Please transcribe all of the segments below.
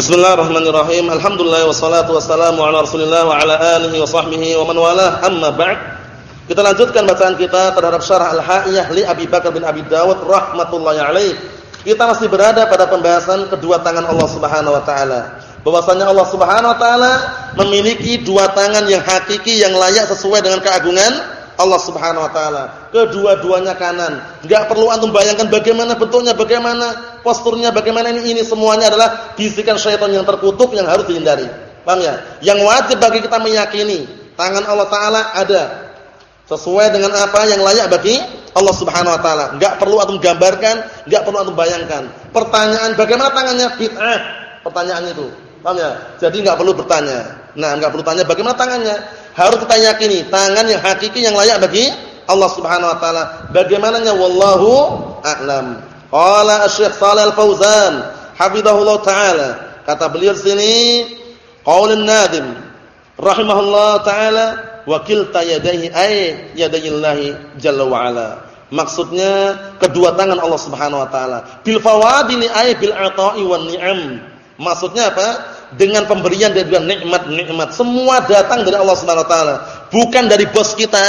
Bismillahirrahmanirrahim. Alhamdulillah wassalatu wassalamu ala Rasulillah wa ala alihi wa sahbihi wa man walah. Amma ba'd. Kita lanjutkan bacaan kita terhadap syarah Al-Ha'iyah li Abi Bakar bin Abi Dawud rahmatullahi alaih. Kita masih berada pada pembahasan kedua tangan Allah Subhanahu wa taala. Bahwasanya Allah Subhanahu wa taala memiliki dua tangan yang hakiki yang layak sesuai dengan keagungan Allah Subhanahu wa taala. Kedua-duanya kanan. Enggak perlu antum bayangkan bagaimana bentuknya, bagaimana posturnya, bagaimana ini ini semuanya adalah bisikan syaitan yang terkutuk yang harus dihindari. Paham ya? Yang wajib bagi kita meyakini tangan Allah taala ada sesuai dengan apa yang layak bagi Allah Subhanahu wa taala. Enggak perlu antum gambarkan, enggak perlu antum bayangkan. Pertanyaan bagaimana tangannya bid'ah. Pertanyaan itu. Paham ya? Jadi enggak perlu bertanya. Nah, enggak perlu tanya bagaimana tangannya harus kita yakini tangan yang hakiki yang layak bagi Allah Subhanahu wa taala. Bagaimananya wallahu a'lam. Qala Asy-Syaikh Shalal Al-Fauzan, hafizahullah taala. Kata beliau sini, qaulun nadim rahimahullah taala wakil tayadaihi ay yadayillahi jalla wa ala. Maksudnya kedua tangan Allah Subhanahu wa taala. Bil fawadili ay bil ata'i wan ni'am. Maksudnya apa? Dengan pemberian dari nikmat-nikmat. Semua datang dari Allah Subhanahu wa taala, bukan dari bos kita,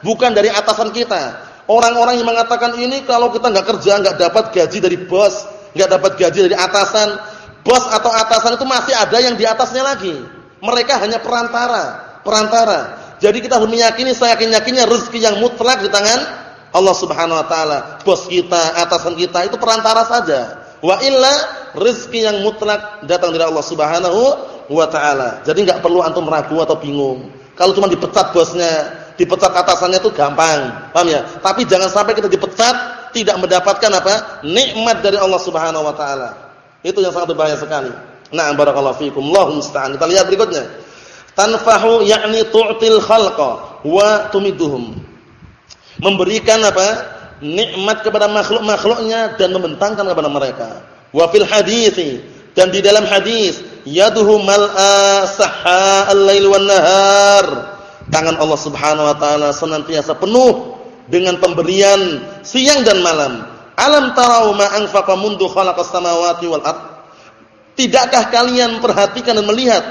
bukan dari atasan kita. Orang-orang yang mengatakan ini kalau kita enggak kerja enggak dapat gaji dari bos, enggak dapat gaji dari atasan. Bos atau atasan itu masih ada yang di atasnya lagi. Mereka hanya perantara, perantara. Jadi kita harus meyakini saya yakin-yakinnya rezeki yang mutlak di tangan Allah Subhanahu wa taala. Bos kita, atasan kita itu perantara saja. Wa illa rezeki yang mutlak datang dari Allah Subhanahu wa taala. Jadi enggak perlu antum ragu atau bingung. Kalau cuma dipecat bosnya, dipecat atasannya itu gampang. Paham ya? Tapi jangan sampai kita dipecat tidak mendapatkan apa? nikmat dari Allah Subhanahu wa taala. Itu yang sangat berbahaya sekali. Nah, barakallahu fikum. Allahu musta'an. Kita lihat berikutnya. Tanfahu yakni tu'til khalqa wa tumiduhum. Memberikan apa? Nikmat kepada makhluk-makhluknya dan membentangkan kepada mereka. Wa fil hadits dan di dalam hadis yaduhu mal'a sahha al-lail wan nahar. Tangan Allah Subhanahu wa taala senantiasa penuh dengan pemberian siang dan malam. Alam tarau ma anfaqa mundu khalaqas samawati wal ard? Tidakkah kalian perhatikan dan melihat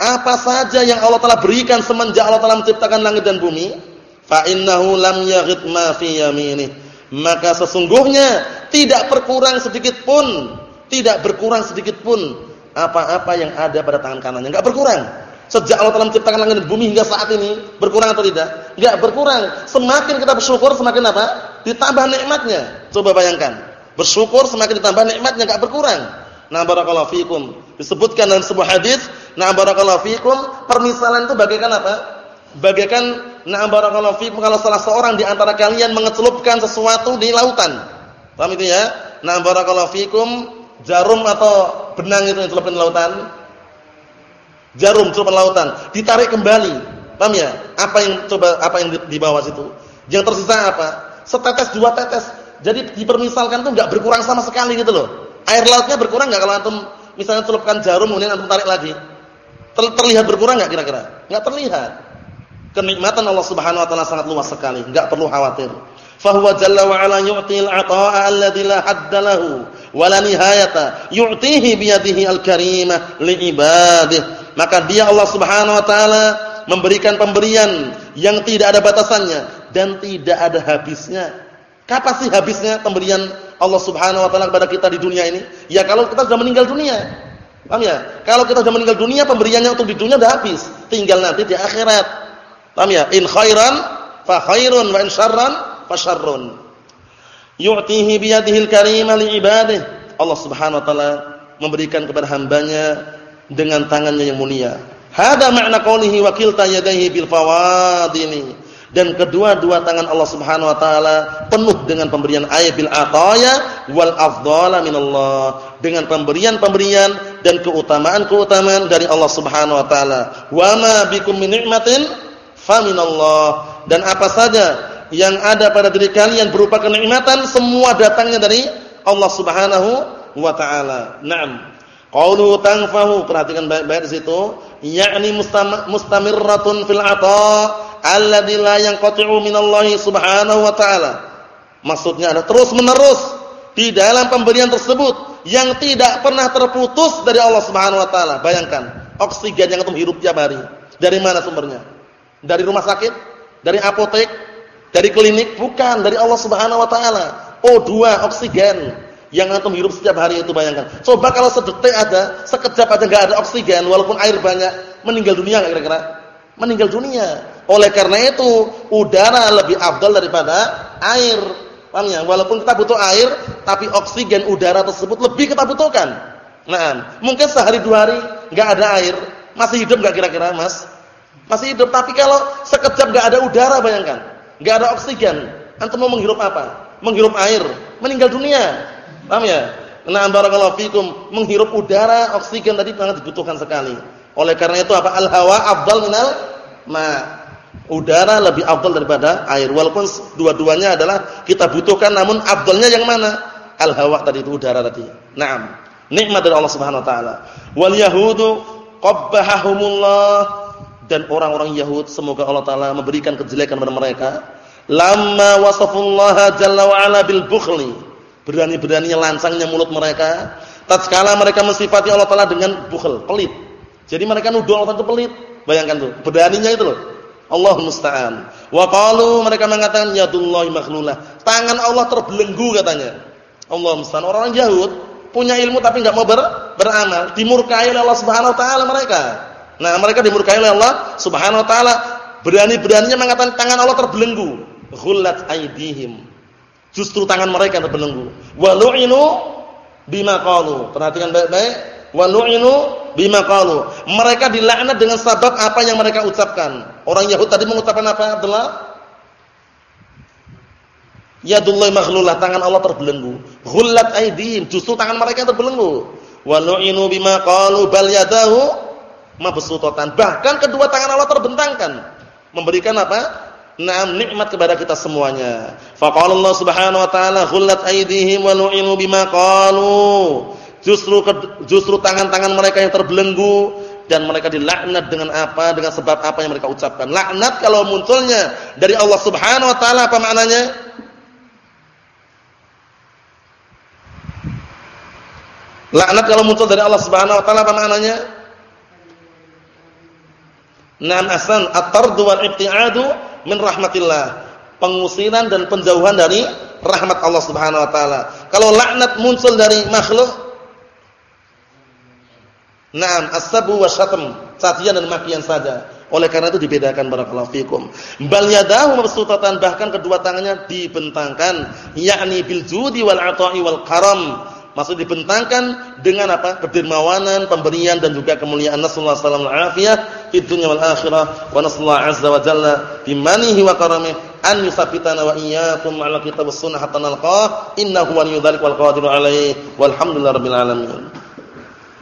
apa saja yang Allah telah berikan semenjak Allah telah menciptakan langit dan bumi? Fa innahu lam yaghid ma fi yaminih maka sesungguhnya tidak berkurang sedikit pun tidak berkurang sedikit pun apa-apa yang ada pada tangan kanannya. Enggak berkurang. Sejak Allah telah menciptakan langit dan bumi hingga saat ini berkurang atau tidak? Enggak berkurang. Semakin kita bersyukur semakin apa? Ditambah nikmatnya. Coba bayangkan. Bersyukur semakin ditambah nikmatnya enggak berkurang. Nah barakallahu fikum. Disebutkan dalam sebuah hadis nah barakallahu fikum permisalan itu bagaikan apa bagaikan na'am barakallahu fikum kalau salah seorang di antara kalian mengecelupkan sesuatu di lautan. Paham itu ya? Na'am barakallahu fikum jarum atau benang itu yang celupkan di lautan. Jarum celupkan lautan, ditarik kembali. Paham ya? Apa yang coba apa yang di bawah situ? Yang tersisa apa? Setetes dua tetes. Jadi dipermisalkan itu enggak berkurang sama sekali gitu loh. Air lautnya berkurang enggak kalau antum misalnya celupkan jarum kemudian antum tarik lagi? Terlihat berkurang enggak kira-kira? Enggak terlihat kenikmatan Allah Subhanahu wa taala sangat luas sekali, enggak perlu khawatir. Fahuwa jalla wa ala yu'til 'ataa'a alladzi la hadda lahu wa la nihayata. Yu'tihi bi yadihi al-karimah li ibadihi. Maka dia Allah Subhanahu wa taala memberikan pemberian yang tidak ada batasannya dan tidak ada habisnya. Kapan sih habisnya pemberian Allah Subhanahu wa taala kepada kita di dunia ini? Ya kalau kita sudah meninggal dunia. Paham ya? Kalau kita sudah meninggal dunia pemberiannya untuk di dunia sudah habis, tinggal nanti di akhirat. Paham ya? In khairan fa khairun wa in syarran fa syarrun. Yu'tihi bi yadihi al-karimah li ibadihi. Allah Subhanahu wa taala memberikan kepada hambanya dengan tangannya yang mulia. Hada makna qoulihi wa kilta yadayhi bil fawadili. Dan kedua-dua tangan Allah Subhanahu wa taala penuh dengan pemberian ayat bil ataya wal afdhala minallah. Dengan pemberian-pemberian dan keutamaan-keutamaan dari Allah Subhanahu wa taala. Wa ma bikum min ni'matin faminallah dan apa saja yang ada pada diri kalian berupa kenikmatan semua datangnya dari Allah Subhanahu wa taala. Naam. Qaulu tanfahu perhatikan baik-baik di situ, yakni mustamirratun fil ata alladzi la yanqati'u minallahi subhanahu wa ta'ala. Maksudnya ada terus-menerus di dalam pemberian tersebut yang tidak pernah terputus dari Allah Subhanahu wa taala. Bayangkan, oksigen yang antum hirup tiap hari. Dari mana sumbernya? Dari rumah sakit? Dari apotek? Dari klinik? Bukan, dari Allah Subhanahu wa taala. O2 oksigen yang antum hirup setiap hari itu bayangkan. Coba kalau sedetik ada, sekejap aja enggak ada oksigen walaupun air banyak, meninggal dunia enggak kira-kira? Meninggal dunia. Oleh karena itu, udara lebih afdal daripada air. Paham ya? Walaupun kita butuh air, tapi oksigen udara tersebut lebih kita butuhkan. Nah, mungkin sehari dua hari enggak ada air, masih hidup enggak kira-kira, Mas? Masih hidup, tapi kalau sekejap enggak ada udara bayangkan, enggak ada oksigen, antum mau menghirup apa? Menghirup air, meninggal dunia. Paham ya? Nah, barakallahu fikum, menghirup udara, oksigen tadi sangat dibutuhkan sekali. Oleh karena itu apa? Al-hawa afdal minal ma. Udara lebih afdal daripada air. Walaupun dua-duanya adalah kita butuhkan namun afdalnya yang mana? Al-hawa tadi itu udara tadi. Naam. Nikmat dari Allah Subhanahu wa taala. Wal yahudu qabbahahumullah dan orang-orang Yahud semoga Allah taala memberikan kejelekan kepada mereka. Lamma wasafullaha jalla wa ala bil bukhli Berani-beraninya lancangnya mulut mereka. Tatkala mereka mensifati Allah Taala dengan bukhl, pelit. Jadi mereka nuduh Allah Taala itu pelit. Bayangkan tuh, beraninya itu loh. Allah musta'an. Wa qalu mereka mengatakan yadullahi makhlulah. Tangan Allah terbelenggu katanya. Allah musta'an. Orang, -orang Yahud punya ilmu tapi enggak mau ber, beramal, dimurkai oleh Allah Subhanahu wa taala mereka. Nah, mereka dimurkai oleh Allah Subhanahu wa taala. Berani-beraninya mengatakan tangan Allah terbelenggu. Ghullat aydihim Justru tangan mereka terbelenggu. Walu'inu bima qalu. Perhatikan baik-baik. Walu'inu bima qalu. Mereka dilaknat dengan sebab apa yang mereka ucapkan. Orang Yahud tadi mengucapkan apa, Abdullah? Yadullahi maghlulah, tangan Allah terbelenggu. Ghullat aydihim, justru tangan mereka terbelenggu. Walu'inu bima qalu bal yadahu mabsutatan. Bahkan kedua tangan Allah terbentangkan. Memberikan apa? Naam nikmat kepada kita semuanya. Faqala Allah Subhanahu wa taala ghullat aydihim wa lu'inu bima. Justru justru tangan-tangan mereka yang terbelenggu dan mereka dilaknat dengan apa? Dengan sebab apa yang mereka ucapkan. Laknat kalau munculnya dari Allah Subhanahu wa taala apa maknanya? Laknat kalau muncul dari Allah Subhanahu wa taala apa maknanya? Naam asan at-tardu wal ibtiadu min rahmatillah. Pengusiran dan penjauhan dari rahmat Allah Subhanahu wa taala. Kalau laknat muncul dari makhluk Naam, as-sabu wa syatm, cacian dan makian saja. Oleh karena itu dibedakan barakallahu fikum. Bal yadahu mabsutatan bahkan kedua tangannya dibentangkan, yakni bil judi wal ata'i wal karam Maksud dibentangkan dengan apa? Kedermawanan, pemberian dan juga kemuliaan Rasulullah sallallahu alaihi wasallam di dunia wal akhirah. Wa nasallahu azza wa jalla bimanihi wa karamih an yusabbitana wa iyyakum ala kitab sunnah hatta nalqah innahu waliyyu dzalik wal qadiru alaihi walhamdulillahirabbil alamin.